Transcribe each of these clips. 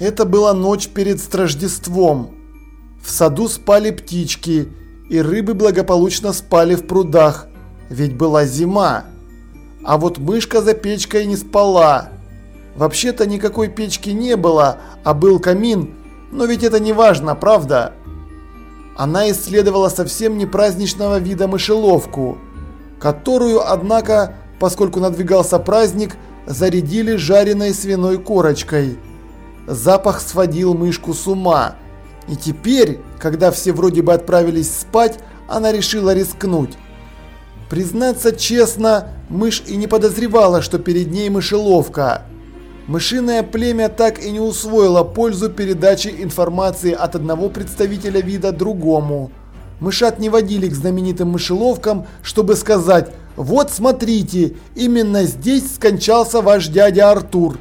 Это была ночь перед Страждеством. В саду спали птички, и рыбы благополучно спали в прудах, ведь была зима. А вот мышка за печкой не спала. Вообще-то никакой печки не было, а был камин, но ведь это не важно, правда? Она исследовала совсем не праздничного вида мышеловку, которую, однако, поскольку надвигался праздник, зарядили жареной свиной корочкой. Запах сводил мышку с ума. И теперь, когда все вроде бы отправились спать, она решила рискнуть. Признаться честно, мышь и не подозревала, что перед ней мышеловка. Мышиное племя так и не усвоило пользу передачи информации от одного представителя вида другому. Мышат не водили к знаменитым мышеловкам, чтобы сказать «Вот смотрите, именно здесь скончался ваш дядя Артур».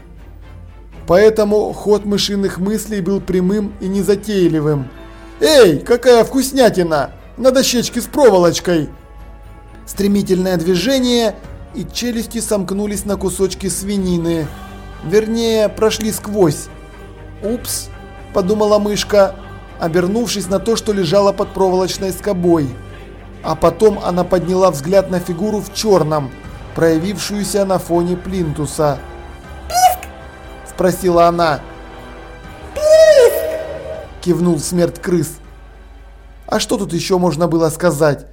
Поэтому ход мышиных мыслей был прямым и незатейливым. «Эй, какая вкуснятина! На дощечке с проволочкой!» Стремительное движение, и челюсти сомкнулись на кусочки свинины. Вернее, прошли сквозь. «Упс», – подумала мышка, обернувшись на то, что лежало под проволочной скобой. А потом она подняла взгляд на фигуру в черном, проявившуюся на фоне плинтуса. Спросила она. «Писк!» – кивнул смерть крыс. А что тут еще можно было сказать?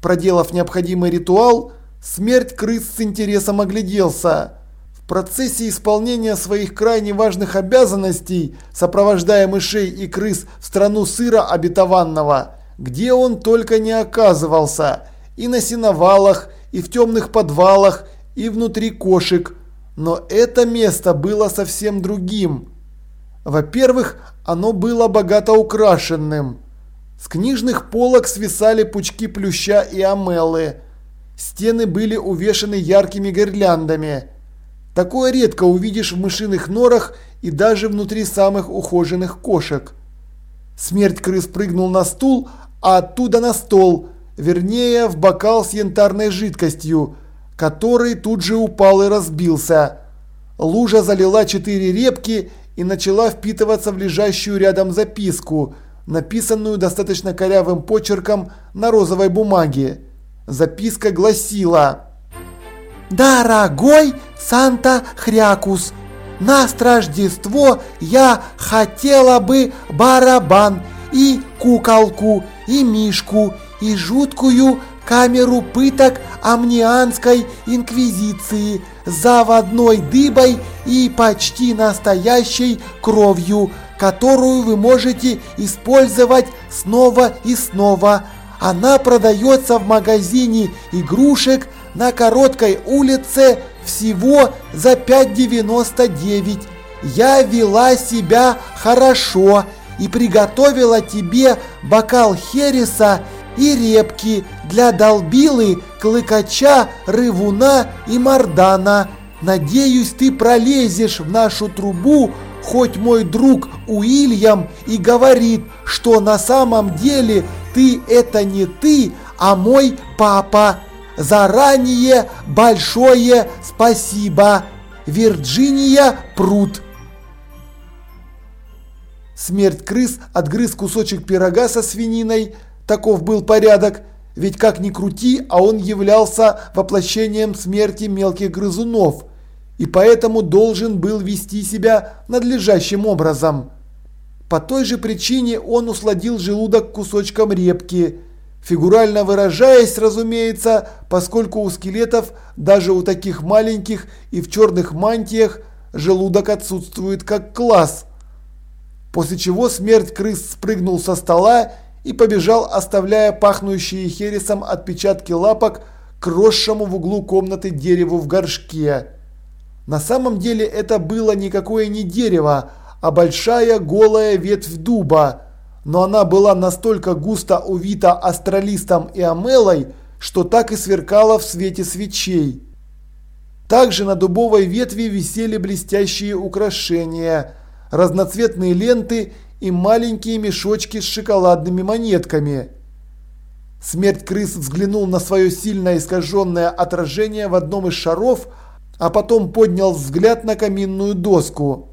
Проделав необходимый ритуал, смерть крыс с интересом огляделся процессе исполнения своих крайне важных обязанностей, сопровождая мышей и крыс в страну сыра обетованного, где он только не оказывался, и на сеновалах, и в темных подвалах, и внутри кошек. Но это место было совсем другим. Во-первых, оно было богато украшенным. С книжных полок свисали пучки плюща и амелы. Стены были увешаны яркими гирляндами. Такое редко увидишь в мышиных норах и даже внутри самых ухоженных кошек. Смерть крыс прыгнул на стул, а оттуда на стол, вернее в бокал с янтарной жидкостью, который тут же упал и разбился. Лужа залила четыре репки и начала впитываться в лежащую рядом записку, написанную достаточно корявым почерком на розовой бумаге. Записка гласила «Дорогой Санта Хрякус, на Рождество я хотела бы барабан и куколку, и мишку, и жуткую камеру пыток амнианской инквизиции заводной дыбой и почти настоящей кровью, которую вы можете использовать снова и снова. Она продается в магазине игрушек на короткой улице всего за 5,99. Я вела себя хорошо и приготовила тебе бокал хереса и репки для долбилы, клыкача, рывуна и мордана. Надеюсь, ты пролезешь в нашу трубу, хоть мой друг Уильям и говорит, что на самом деле ты это не ты, а мой папа. Заранее большое спасибо. Вирджиния Прут. Смерть крыс отгрыз кусочек пирога со свининой. Таков был порядок. Ведь как ни крути, а он являлся воплощением смерти мелких грызунов. И поэтому должен был вести себя надлежащим образом. По той же причине он усладил желудок кусочком репки. Фигурально выражаясь, разумеется, поскольку у скелетов, даже у таких маленьких и в черных мантиях, желудок отсутствует как класс. После чего смерть крыс спрыгнул со стола и побежал, оставляя пахнущие хересом отпечатки лапок к росшему в углу комнаты дереву в горшке. На самом деле это было никакое не дерево, а большая голая ветвь дуба, но она была настолько густо увита астралистом и амелой, что так и сверкала в свете свечей. Также на дубовой ветви висели блестящие украшения, разноцветные ленты и маленькие мешочки с шоколадными монетками. Смерть крыс взглянул на свое сильно искаженное отражение в одном из шаров, а потом поднял взгляд на каминную доску.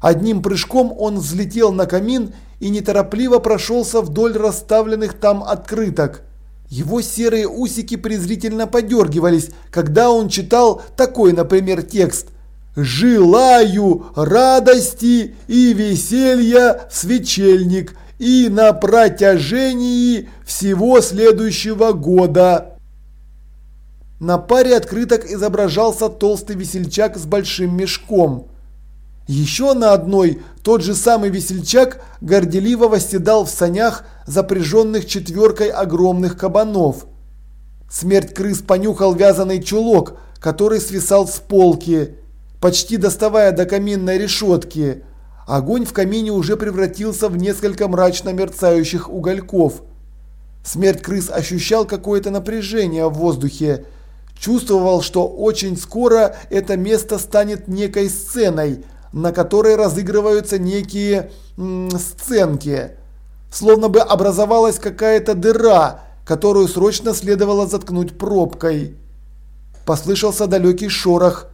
Одним прыжком он взлетел на камин и неторопливо прошелся вдоль расставленных там открыток. Его серые усики презрительно подергивались, когда он читал такой, например, текст «Желаю радости и веселья в свечельник и на протяжении всего следующего года». На паре открыток изображался толстый весельчак с большим мешком. Еще на одной тот же самый весельчак горделиво восседал в санях, запряженных четверкой огромных кабанов. Смерть крыс понюхал вязаный чулок, который свисал с полки, почти доставая до каминной решетки. Огонь в камине уже превратился в несколько мрачно мерцающих угольков. Смерть крыс ощущал какое-то напряжение в воздухе, чувствовал, что очень скоро это место станет некой сценой, на которой разыгрываются некие м, сценки. Словно бы образовалась какая-то дыра, которую срочно следовало заткнуть пробкой. Послышался далекий шорох.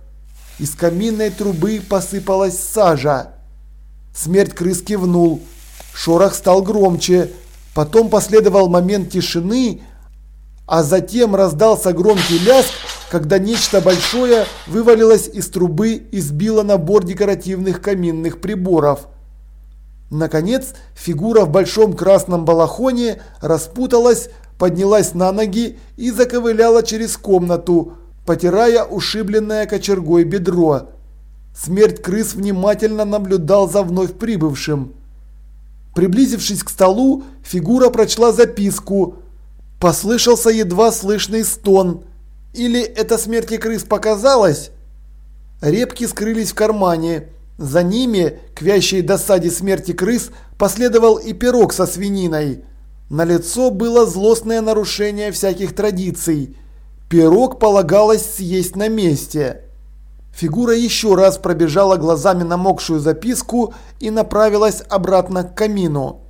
Из каминной трубы посыпалась сажа. Смерть крыс кивнул. Шорох стал громче. Потом последовал момент тишины, а затем раздался громкий лязг, когда нечто большое вывалилось из трубы и сбило набор декоративных каминных приборов. Наконец, фигура в большом красном балахоне распуталась, поднялась на ноги и заковыляла через комнату, потирая ушибленное кочергой бедро. Смерть крыс внимательно наблюдал за вновь прибывшим. Приблизившись к столу, фигура прочла записку – Послышался едва слышный стон. Или это смерти крыс показалось? Репки скрылись в кармане. За ними, к вящей досаде смерти крыс, последовал и пирог со свининой. На лицо было злостное нарушение всяких традиций. Пирог полагалось съесть на месте. Фигура еще раз пробежала глазами намокшую записку и направилась обратно к камину.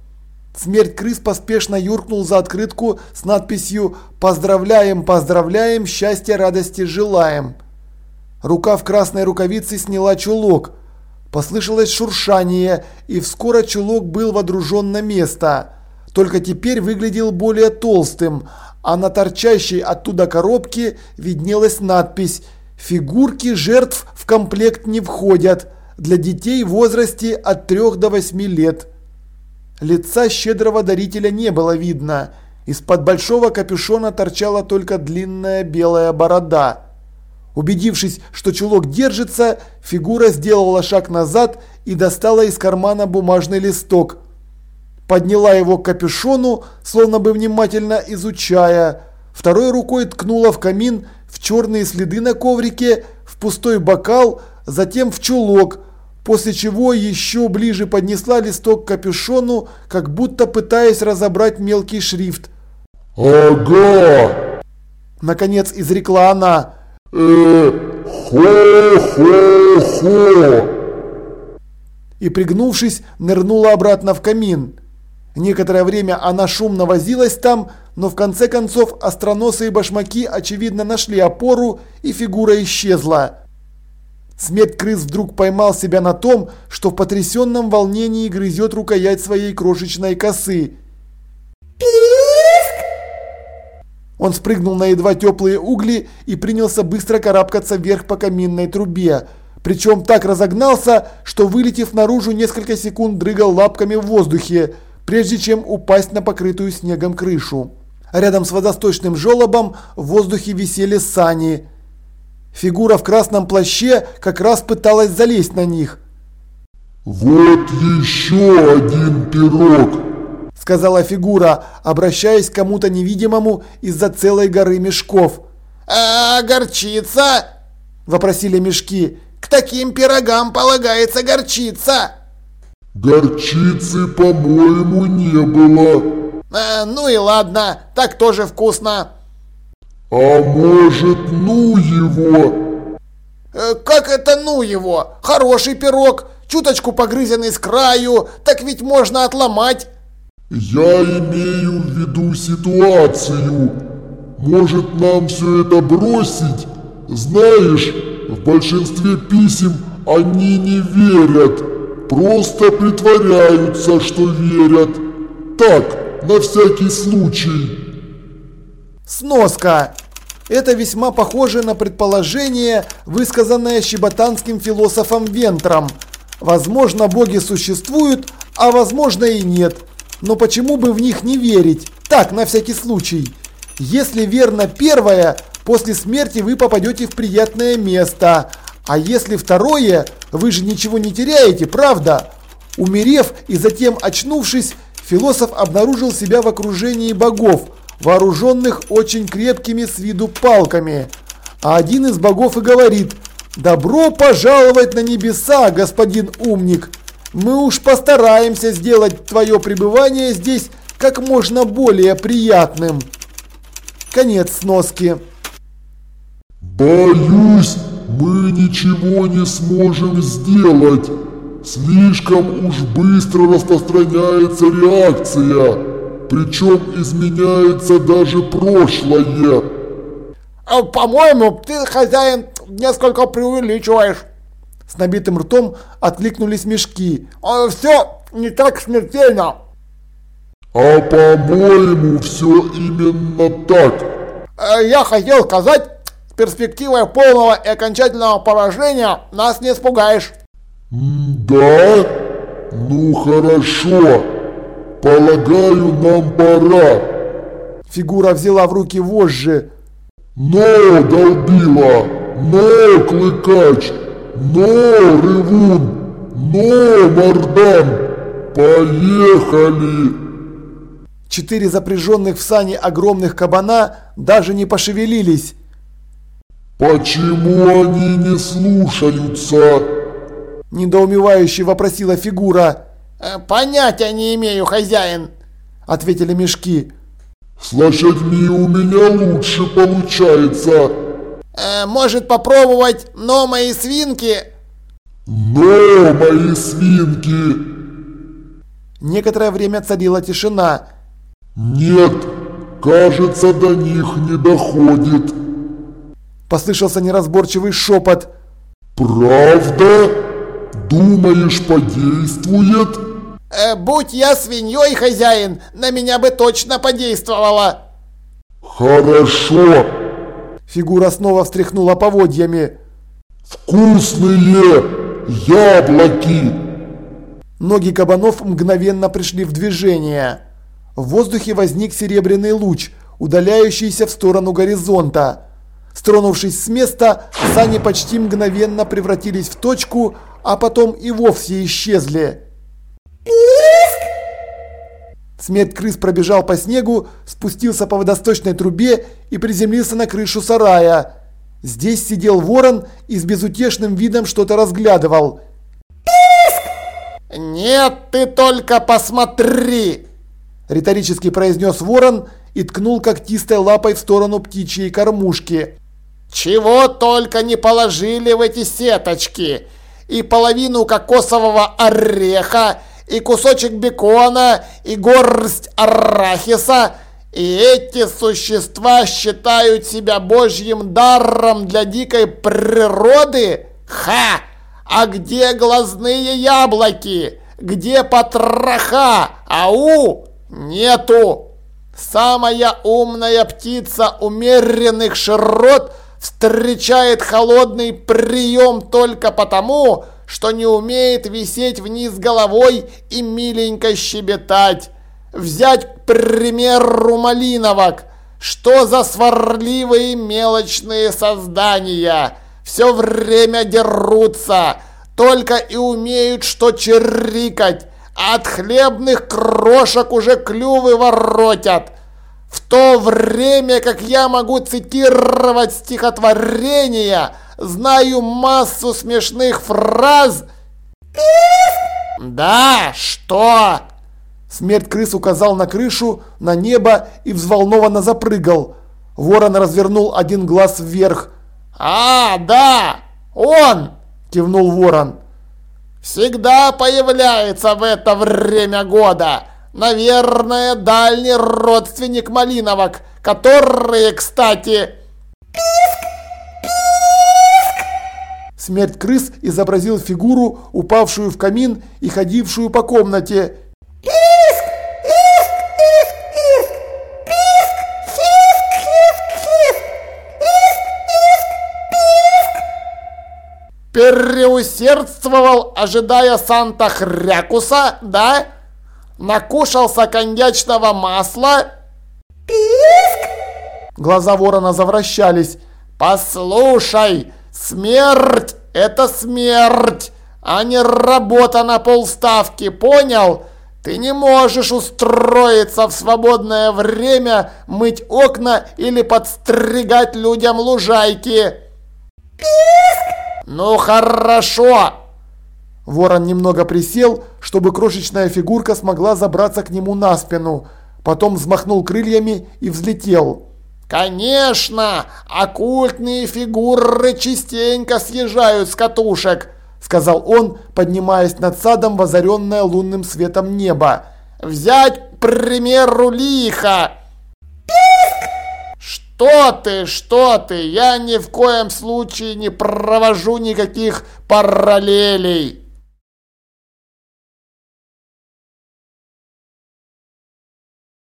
Смерть крыс поспешно юркнул за открытку с надписью «Поздравляем, поздравляем, счастья, радости желаем». Рука в красной рукавице сняла чулок. Послышалось шуршание, и вскоре чулок был водружен на место. Только теперь выглядел более толстым, а на торчащей оттуда коробке виднелась надпись «Фигурки жертв в комплект не входят. Для детей в возрасте от 3 до 8 лет». Лица щедрого дарителя не было видно. Из-под большого капюшона торчала только длинная белая борода. Убедившись, что чулок держится, фигура сделала шаг назад и достала из кармана бумажный листок. Подняла его к капюшону, словно бы внимательно изучая. Второй рукой ткнула в камин, в черные следы на коврике, в пустой бокал, затем в чулок – после чего еще ближе поднесла листок к капюшону, как будто пытаясь разобрать мелкий шрифт. «Ага!» Наконец изрекла она. «Э-хо-хо-хо!» И пригнувшись, нырнула обратно в камин. Некоторое время она шумно возилась там, но в конце концов остроносые башмаки очевидно нашли опору и фигура исчезла. Смерть крыс вдруг поймал себя на том, что в потрясенном волнении грызет рукоять своей крошечной косы. Писк! Он спрыгнул на едва теплые угли и принялся быстро карабкаться вверх по каминной трубе. Причем так разогнался, что вылетев наружу несколько секунд дрыгал лапками в воздухе, прежде чем упасть на покрытую снегом крышу. Рядом с водосточным желобом в воздухе висели сани – Фигура в красном плаще как раз пыталась залезть на них. «Вот еще один пирог!» Сказала фигура, обращаясь к кому-то невидимому из-за целой горы мешков. «А горчица?» – вопросили мешки. «К таким пирогам полагается горчица!» «Горчицы, по-моему, не было!» а, «Ну и ладно, так тоже вкусно!» «А может, ну его?» э, «Как это ну его? Хороший пирог, чуточку погрызенный с краю, так ведь можно отломать!» «Я имею в виду ситуацию. Может, нам все это бросить? Знаешь, в большинстве писем они не верят. Просто притворяются, что верят. Так, на всякий случай. Сноска. Это весьма похоже на предположение, высказанное щеботанским философом Вентром. Возможно, боги существуют, а возможно и нет. Но почему бы в них не верить? Так, на всякий случай. Если верно первое, после смерти вы попадете в приятное место. А если второе, вы же ничего не теряете, правда? Умерев и затем очнувшись, философ обнаружил себя в окружении богов, вооруженных очень крепкими с виду палками. А один из богов и говорит «Добро пожаловать на небеса, господин умник! Мы уж постараемся сделать твое пребывание здесь как можно более приятным». Конец сноски. Боюсь, мы ничего не сможем сделать. Слишком уж быстро распространяется реакция. Причем изменяется даже прошлое. А, По-моему, ты, хозяин, несколько преувеличиваешь. С набитым ртом откликнулись мешки. Все не так смертельно. А по-моему, все именно так. Э, Я хотел сказать, перспективой полного и окончательного поражения нас не испугаешь. Да? Ну хорошо. Полагаю, нам пора. Фигура взяла в руки вожжи. Но, долбила! Но, клыкач! Но, ревун! Но, мордан! Поехали! Четыре запряженных в сани огромных кабана даже не пошевелились. Почему они не слушаются? Недоумевающе вопросила фигура. Э, Понятия не имею, хозяин. Ответили мешки. С лошадьми у меня лучше получается. Э, Может попробовать, но мои свинки... Но, мои свинки! Некоторое время царила тишина. Нет, кажется, до них не доходит. Послышался неразборчивый шепот. Правда? Думаешь, подействует? Э, Будь я свиньей, хозяин, на меня бы точно подействовало. Хорошо. Фигура снова встряхнула поводьями. Вкусные яблоки. Ноги кабанов мгновенно пришли в движение. В воздухе возник серебряный луч, удаляющийся в сторону горизонта. Стронувшись с места, сани почти мгновенно превратились в точку, а потом и вовсе исчезли. Смерть крыс пробежал по снегу, спустился по водосточной трубе и приземлился на крышу сарая. Здесь сидел ворон и с безутешным видом что-то разглядывал. Нет, ты только посмотри. Риторически произнес ворон и ткнул когтистой лапой в сторону птичьей кормушки. Чего только не положили в эти сеточки. И половину кокосового ореха, и кусочек бекона, и горсть арахиса. И эти существа считают себя божьим даром для дикой природы? Ха! А где глазные яблоки? Где потроха? Ау! Нету! Самая умная птица умеренных широт встречает холодный прием только потому, что не умеет висеть вниз головой и миленько щебетать. Взять, к примеру, малиновок. Что за сварливые мелочные создания? Все время дерутся, только и умеют что чирикать. От хлебных крошек уже клювы воротят. В то время, как я могу цитировать стихотворения, знаю массу смешных фраз. Да, что? Смерть крыс указал на крышу, на небо и взволнованно запрыгал. Ворон развернул один глаз вверх. А, да, он, Кивнул ворон. всегда появляется в это время года. Наверное, дальний родственник малиновок, которые, кстати... Смерть крыс изобразил фигуру, упавшую в камин и ходившую по комнате. Писк! Писк! Писк! Писк! Писк! Писк! Писк! Переусердствовал, ожидая Санта Хрякуса, да? Накушался коньячного масла? Писк! Глаза ворона завращались. Послушай, смерть – это смерть, а не работа на полставки, понял? Ты не можешь устроиться в свободное время, мыть окна или подстригать людям лужайки. Писк! Ну хорошо. Ворон немного присел, чтобы крошечная фигурка смогла забраться к нему на спину. Потом взмахнул крыльями и взлетел. «Конечно, оккультные фигуры частенько съезжают с катушек», сказал он, поднимаясь над садом в озаренное лунным светом небо. «Взять, к примеру, лихо!» «Что ты, что ты, я ни в коем случае не провожу никаких параллелей!»